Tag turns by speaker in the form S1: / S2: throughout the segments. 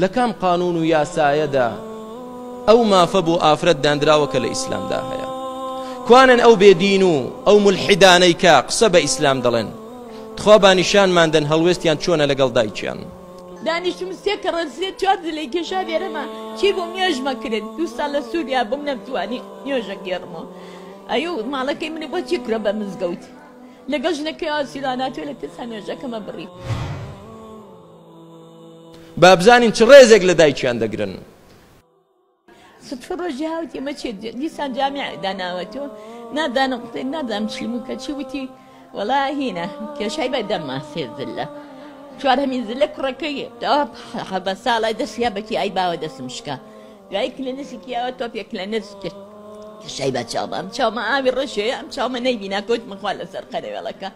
S1: لە کام قانون و یاسایەدا ئەو مافە بۆ ئافرەت داندراوە کە لە ئیسلامدا هەیە؟ کوانن ئەو بێ دین و ئەو مولحیدانەی کە قسە بە ئیسلام دەڵێن؟ تخوا با نیشانمان دەن هەڵوێستیان چۆنە لەگەڵ دایکیان؟
S2: دانیشتم سێ کەڕەت سێ چوار زلەی کێشا لێرەما چی بووم نوێژ مەکرد دوو ساڵ لە سوریا بووم نەمتوانی نوێژە گێڕمەوە ئەو ماڵەکەی منی بۆچی کرا بە مزگەوت لەگەڵ ژنەکەی ئاسیراناتوێ لە ترسا نوێژەکەمە بڕی
S1: بابزانین چ ڕێزێک لە دایکیان دەگرن.
S2: ستفر ڕۆژی هاوتی مە چێت دیسان جامی داناوەتۆ نادانم قوتێ نادام چی بوو کە چی وتی وەڵا هینە کێشای بە دەمما سێ زلە چوار هەمی زلە کوڕەکەی حەبە ساڵای دەسیا بەکی ئای باوە دەسم شکا دوای کلە نسیکیەوە تۆپێک لە نرس کرد کێشای بە چاومام چاومە ئاوی ڕەشەیە ئەم چاومە نەیبینا کەوت مخوا لەسەر قەرەوێڵەکە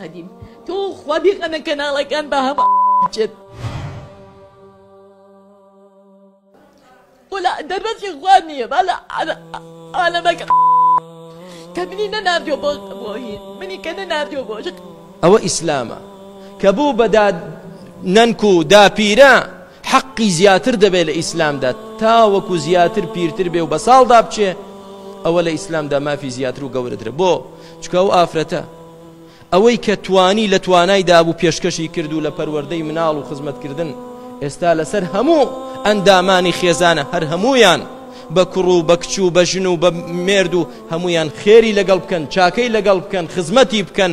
S2: قەدیم تو خوا بیخەنە کەناڵەکان با هەموو بچێت ولا دەربەسی خوا نییە با لە عالەمەکە کە منی نەناردووە بۆ منی کە نەناردووە بۆ
S1: ئەوە ئیسلامە کە بوو بەدا نەنک و داپیرە حەقی زیاتر دەبێت لە ئیسلامدا تاوەکو زیاتر پیرتر بێ و بە ساڵدا بچێ ئەوە لە ئیسلامدا مافی زیاتر و گەورەترە بۆ چکە ئەو ئافرەتە ئەوەی کە توانی لە توانای دابوو پێشکەشی کرد و لە پەروەردەی مناڵ و خزمەتکردن ئێستا لەسەر هەموو ئەندامانی خێزانە هەر هەمویان بە کوڕ و بە کچ و بە ژن و بە مێرد و هەمویان خێری لەگەڵ بکەن چاکەی لەگەڵ بکەن خزمەتی بکەن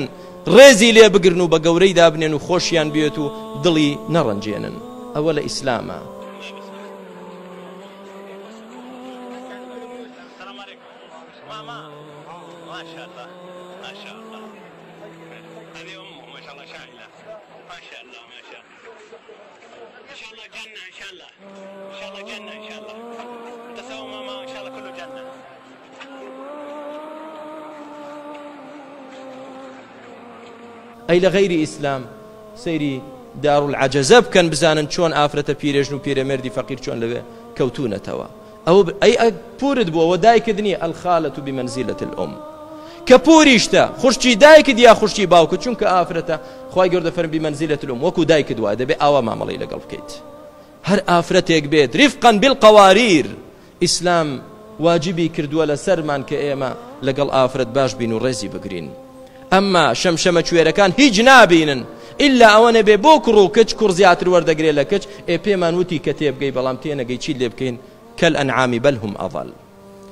S1: ڕێزی لێ بگرن و بە گەورەی دابنێن و خۆشیان بێت و دڵی نەڕەنجێنن ئەوە لە ئیسلامە ئەی لە غەیری ئیسلام سەیری دارول عەجەزە بکەن بزانن چۆن ئافرەتە پیرێژن و پیرەمێردی فەقیر چۆن لەوێ کەوتونەتەوە ئەو ب ئەی ئە پورت بووە وە دایکت نیە الخالە بمنزلە الام کە پوریشتە خوشکی دایکت یا خوشکی باوکت چونکە ئافرەتە خوای گەوردە فەرم بمنزلە الام وەکو دایکت وایە دەبێ ئاوا مامەڵەی لەگەڵ بکەیت هەر ئافرەتێک بێت رفقا بالقواریر ئیسلام واجبی کردووە لەسەرمان کە ئێمە لەگەڵ ئافرەت باش بین و ڕێزی بگرین ئەمما شەمشەمەکوێرەکان هیچ نابینن ئیلا ئەوە نەبێ بۆ کوڕ و کچ کوڕ زیاتر وەردەگرێ لە کچ ئێ پێمان وتی کە تێبگەی بەڵام تێنەگەی چیت لێ بکەین کەلئەنعامی بەل هوم ئەضەل